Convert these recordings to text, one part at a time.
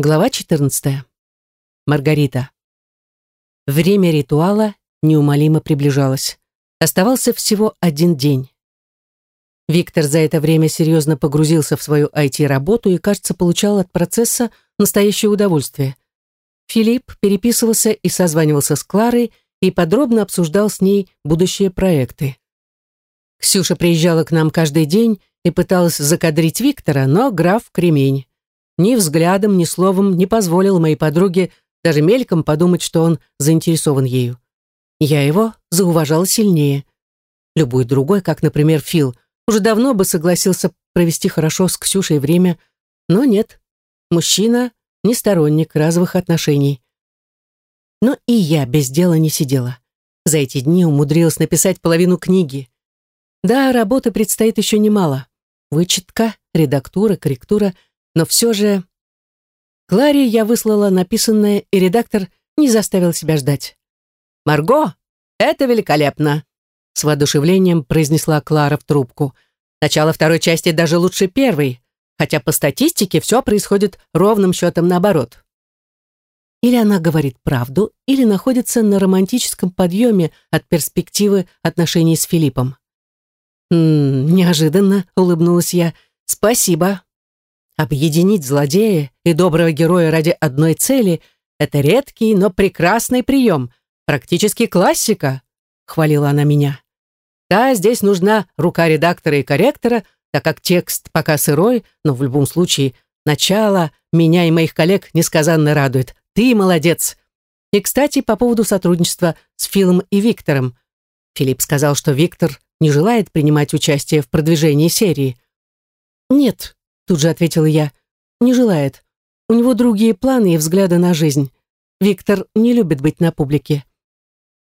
Глава 14. Маргарита. Время ритуала неумолимо приближалось. Оставался всего один день. Виктор за это время серьезно погрузился в свою IT-работу и, кажется, получал от процесса настоящее удовольствие. Филипп переписывался и созванивался с Кларой и подробно обсуждал с ней будущие проекты. Ксюша приезжала к нам каждый день и пыталась закадрить Виктора, но граф кремень ни взглядом, ни словом не позволил моей подруге даже мельком подумать, что он заинтересован ею. Я его зауважала сильнее. Любой другой, как, например, Фил, уже давно бы согласился провести хорошо с Ксюшей время, но нет. Мужчина — не сторонник разовых отношений. Но и я без дела не сидела. За эти дни умудрилась написать половину книги. Да, работы предстоит еще немало. Вычетка, редактура, корректура — но все же... Кларе я выслала написанное, и редактор не заставил себя ждать. «Марго, это великолепно!» С воодушевлением произнесла Клара в трубку. «Начало второй части даже лучше первой, хотя по статистике все происходит ровным счетом наоборот». Или она говорит правду, или находится на романтическом подъеме от перспективы отношений с Филиппом. «М -м, «Неожиданно», — улыбнулась я. «Спасибо, Объединить злодея и доброго героя ради одной цели — это редкий, но прекрасный прием, практически классика, — хвалила она меня. Да, здесь нужна рука редактора и корректора, так как текст пока сырой, но в любом случае начало меня и моих коллег несказанно радует. Ты молодец. И, кстати, по поводу сотрудничества с Филом и Виктором. Филипп сказал, что Виктор не желает принимать участие в продвижении серии. Нет, Тут же ответила я. Не желает. У него другие планы и взгляды на жизнь. Виктор не любит быть на публике.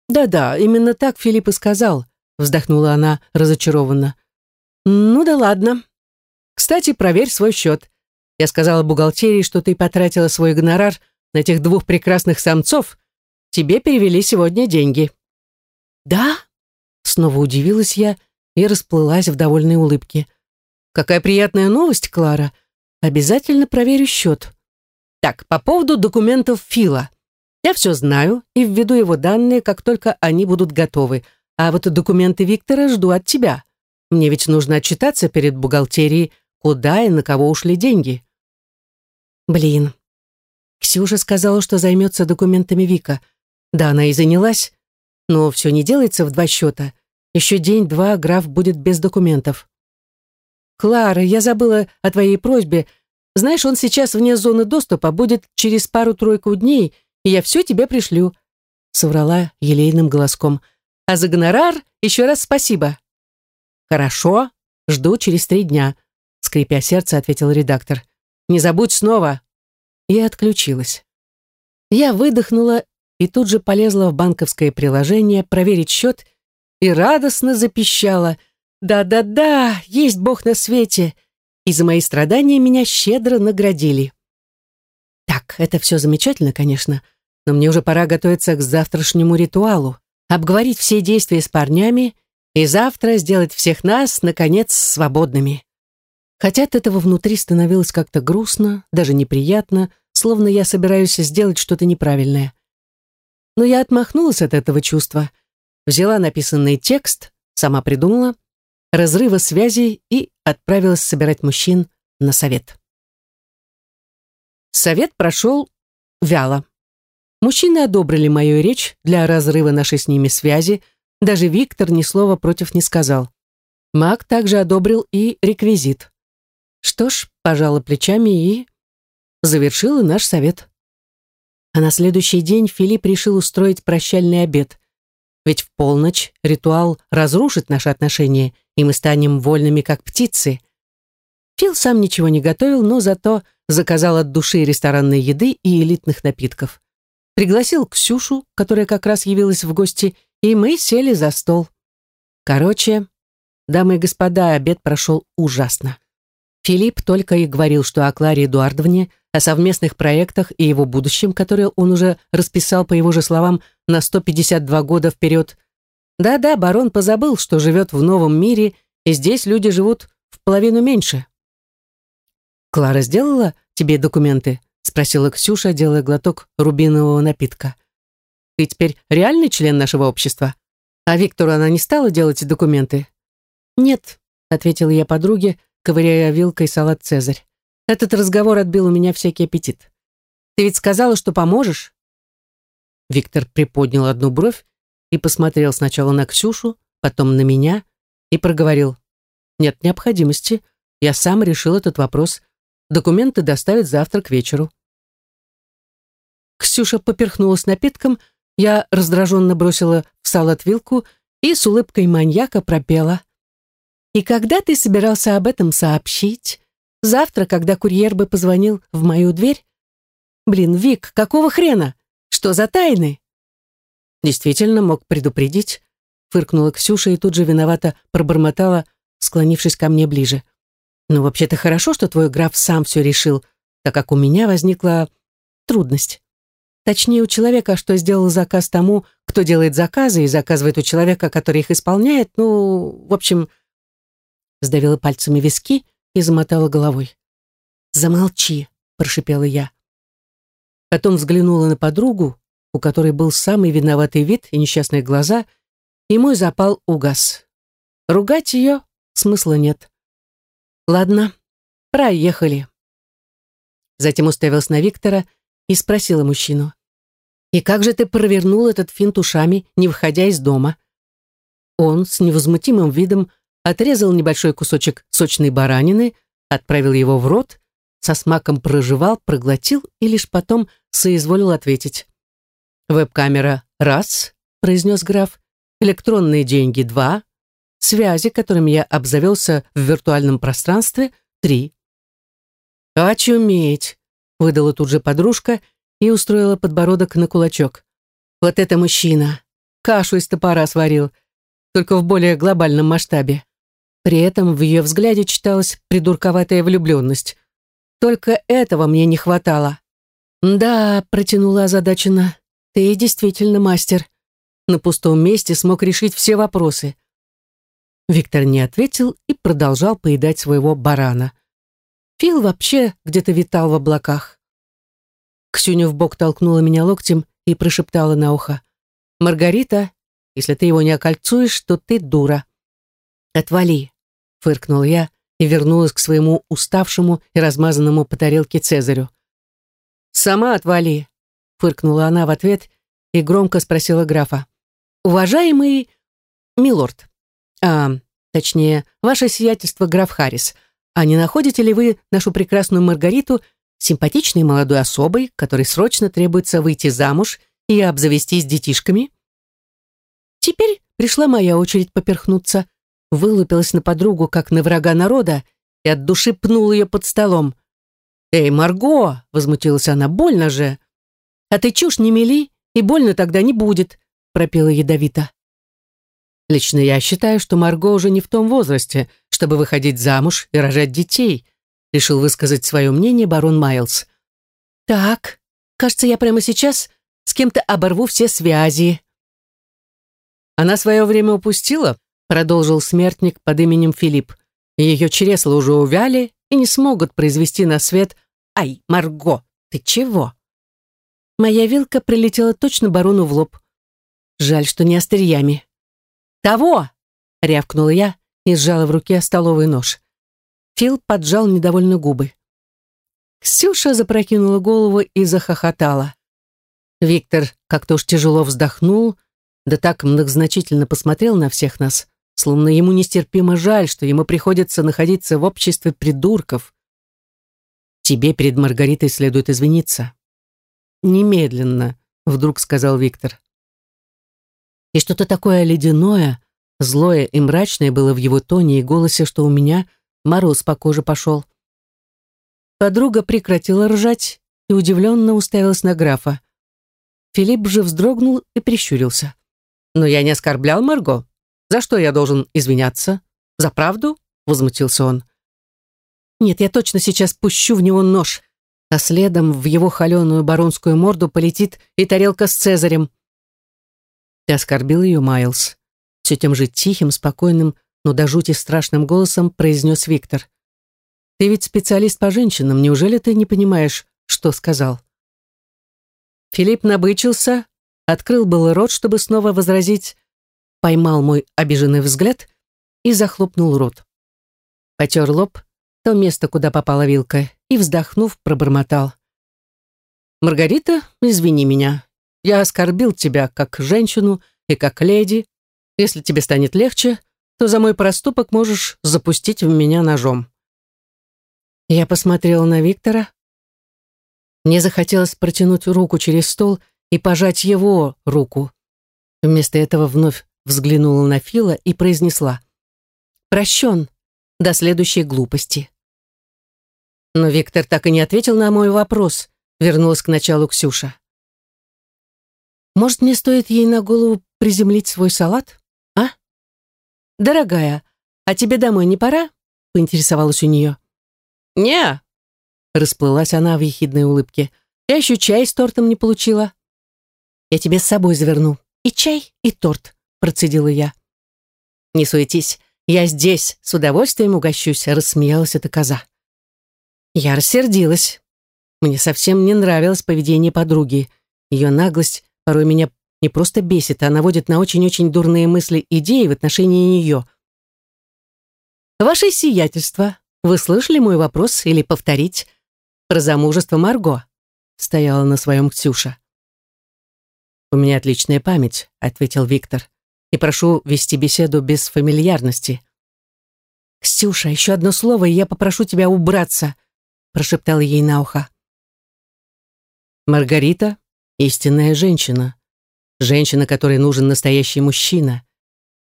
Да-да, именно так Филипп и сказал, вздохнула она разочарованно. Ну да ладно. Кстати, проверь свой счет. Я сказала бухгалтерии, что ты потратила свой гонорар на этих двух прекрасных самцов. Тебе перевели сегодня деньги. Да? Снова удивилась я и расплылась в довольной улыбке. Какая приятная новость, Клара. Обязательно проверю счет. Так, по поводу документов Фила. Я все знаю и введу его данные, как только они будут готовы. А вот документы Виктора жду от тебя. Мне ведь нужно отчитаться перед бухгалтерией, куда и на кого ушли деньги. Блин. Ксюша сказала, что займется документами Вика. Да, она и занялась. Но все не делается в два счета. Еще день-два граф будет без документов. «Клара, я забыла о твоей просьбе. Знаешь, он сейчас вне зоны доступа, будет через пару-тройку дней, и я все тебе пришлю», — соврала елейным голоском. «А за гонорар еще раз спасибо». «Хорошо, жду через три дня», — скрипя сердце, ответил редактор. «Не забудь снова». И отключилась. Я выдохнула и тут же полезла в банковское приложение проверить счет и радостно запищала — да-да-да, есть Бог на свете. И за мои страдания меня щедро наградили. Так, это все замечательно, конечно, но мне уже пора готовиться к завтрашнему ритуалу, обговорить все действия с парнями и завтра сделать всех нас, наконец, свободными. Хотя от этого внутри становилось как-то грустно, даже неприятно, словно я собираюсь сделать что-то неправильное. Но я отмахнулась от этого чувства, взяла написанный текст, сама придумала, разрыва связей и отправилась собирать мужчин на совет. Совет прошел вяло. Мужчины одобрили мою речь для разрыва нашей с ними связи, даже Виктор ни слова против не сказал. Маг также одобрил и реквизит. Что ж, пожала плечами и завершила наш совет. А на следующий день Филипп решил устроить прощальный обед. Ведь в полночь ритуал разрушит наши отношения, и мы станем вольными, как птицы. Фил сам ничего не готовил, но зато заказал от души ресторанной еды и элитных напитков. Пригласил Ксюшу, которая как раз явилась в гости, и мы сели за стол. Короче, дамы и господа, обед прошел ужасно. Филипп только и говорил, что о Кларе Эдуардовне, о совместных проектах и его будущем, которое он уже расписал, по его же словам, на 152 года вперед. Да-да, барон позабыл, что живет в новом мире, и здесь люди живут в половину меньше. «Клара сделала тебе документы?» — спросила Ксюша, делая глоток рубинового напитка. «Ты теперь реальный член нашего общества? А Виктору она не стала делать документы?» «Нет», — ответила я подруге, ковыряя вилкой салат «Цезарь». «Этот разговор отбил у меня всякий аппетит. Ты ведь сказала, что поможешь?» Виктор приподнял одну бровь и посмотрел сначала на Ксюшу, потом на меня и проговорил. «Нет необходимости. Я сам решил этот вопрос. Документы доставят завтра к вечеру». Ксюша поперхнулась напитком, я раздраженно бросила в салат вилку и с улыбкой маньяка пропела. «И когда ты собирался об этом сообщить? Завтра, когда курьер бы позвонил в мою дверь? Блин, Вик, какого хрена? Что за тайны?» Действительно мог предупредить, фыркнула Ксюша и тут же виновато пробормотала, склонившись ко мне ближе. «Ну, вообще-то хорошо, что твой граф сам все решил, так как у меня возникла трудность. Точнее, у человека, что сделал заказ тому, кто делает заказы и заказывает у человека, который их исполняет, ну, в общем...» Сдавила пальцами виски и замотала головой. «Замолчи», — прошипела я. Потом взглянула на подругу, у которой был самый виноватый вид и несчастные глаза, и мой запал угас. Ругать ее смысла нет. Ладно, проехали. Затем уставилась на Виктора и спросила мужчину. «И как же ты провернул этот финт ушами, не выходя из дома?» Он с невозмутимым видом отрезал небольшой кусочек сочной баранины, отправил его в рот, со смаком прожевал, проглотил и лишь потом соизволил ответить. «Веб-камера — раз», — произнес граф, «электронные деньги — два», «связи, которыми я обзавелся в виртуальном пространстве — три». «Очуметь», — выдала тут же подружка и устроила подбородок на кулачок. «Вот это мужчина! Кашу из топора сварил, только в более глобальном масштабе». При этом в ее взгляде читалась придурковатая влюбленность. Только этого мне не хватало. «Да», — протянула озадаченно, — «ты действительно мастер. На пустом месте смог решить все вопросы». Виктор не ответил и продолжал поедать своего барана. Фил вообще где-то витал в облаках. Ксюня бок толкнула меня локтем и прошептала на ухо. «Маргарита, если ты его не окольцуешь, то ты дура». «Отвали», — фыркнул я, и вернулась к своему уставшему и размазанному по тарелке Цезарю. «Сама отвали!» — фыркнула она в ответ и громко спросила графа. «Уважаемый милорд, а, точнее, ваше сиятельство граф Харрис, а не находите ли вы нашу прекрасную Маргариту симпатичной молодой особой, которой срочно требуется выйти замуж и обзавестись детишками?» Теперь пришла моя очередь поперхнуться — вылупилась на подругу, как на врага народа, и от души пнул ее под столом. «Эй, Марго!» — возмутилась она. «Больно же!» «А ты чушь не мели, и больно тогда не будет», — пропела ядовито. «Лично я считаю, что Марго уже не в том возрасте, чтобы выходить замуж и рожать детей», — решил высказать свое мнение барон Майлз. «Так, кажется, я прямо сейчас с кем-то оборву все связи». Она свое время упустила, продолжил смертник под именем Филипп. Ее чресла уже увяли и не смогут произвести на свет «Ай, Марго, ты чего?» Моя вилка прилетела точно барону в лоб. Жаль, что не остриями. «Того!» — рявкнула я и сжала в руке столовый нож. Фил поджал недовольно губы. Ксюша запрокинула голову и захохотала. Виктор как-то уж тяжело вздохнул, да так многозначительно посмотрел на всех нас, словно ему нестерпимо жаль, что ему приходится находиться в обществе придурков. «Тебе перед Маргаритой следует извиниться». «Немедленно», — вдруг сказал Виктор. И что-то такое ледяное, злое и мрачное было в его тоне и голосе, что у меня мороз по коже пошел. Подруга прекратила ржать и удивленно уставилась на графа. Филипп же вздрогнул и прищурился. «Но я не оскорблял Марго. За что я должен извиняться? За правду?» — возмутился он. «Нет, я точно сейчас пущу в него нож, а следом в его холеную баронскую морду полетит и тарелка с Цезарем». Ты оскорбил ее, Майлз. Все тем же тихим, спокойным, но до жути страшным голосом произнес Виктор. «Ты ведь специалист по женщинам, неужели ты не понимаешь, что сказал. Филипп набычился, открыл был рот, чтобы снова возразить, поймал мой обиженный взгляд и захлопнул рот. Потер лоб, то место, куда попала вилка, и, вздохнув, пробормотал. «Маргарита, извини меня. Я оскорбил тебя как женщину и как леди. Если тебе станет легче, то за мой проступок можешь запустить в меня ножом». Я посмотрела на Виктора. Мне захотелось протянуть руку через стол и пожать его руку. Вместо этого вновь взглянула на Фила и произнесла. «Прощен до следующей глупости». Но Виктор так и не ответил на мой вопрос, вернулась к началу Ксюша. «Может, мне стоит ей на голову приземлить свой салат, а?» «Дорогая, а тебе домой не пора?» — поинтересовалась у нее. «Не», — расплылась она в ехидной улыбке. «Я еще чай с тортом не получила». «Я тебе с собой заверну. И чай, и торт», — процедила я. «Не суетись, я здесь с удовольствием угощусь», — рассмеялась эта коза. Я рассердилась. Мне совсем не нравилось поведение подруги. Ее наглость порой меня не просто бесит, а наводит на очень-очень дурные мысли идеи в отношении нее. «Ваше сиятельство, вы слышали мой вопрос или повторить? Про замужество Марго?» стояла на своем Ксюша. «У меня отличная память», — ответил Виктор. «И прошу вести беседу без фамильярности». «Ксюша, еще одно слово, и я попрошу тебя убраться», прошептал ей на ухо. Маргарита — истинная женщина. Женщина, которой нужен настоящий мужчина.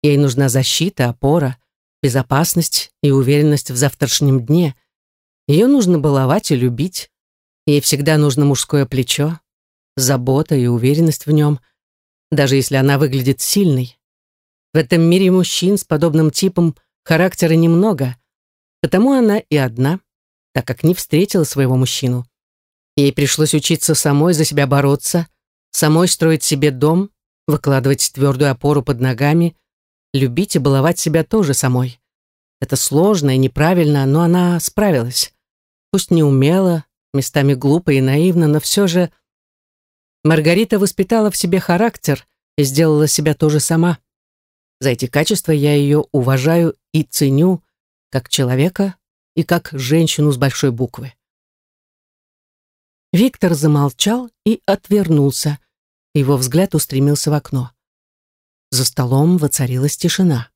Ей нужна защита, опора, безопасность и уверенность в завтрашнем дне. Ее нужно баловать и любить. Ей всегда нужно мужское плечо, забота и уверенность в нем, даже если она выглядит сильной. В этом мире мужчин с подобным типом характера немного, потому она и одна так как не встретила своего мужчину. Ей пришлось учиться самой за себя бороться, самой строить себе дом, выкладывать твердую опору под ногами, любить и баловать себя тоже самой. Это сложно и неправильно, но она справилась. Пусть не умела, местами глупо и наивно, но все же... Маргарита воспитала в себе характер и сделала себя тоже сама. За эти качества я ее уважаю и ценю как человека, и как женщину с большой буквы. Виктор замолчал и отвернулся. Его взгляд устремился в окно. За столом воцарилась тишина.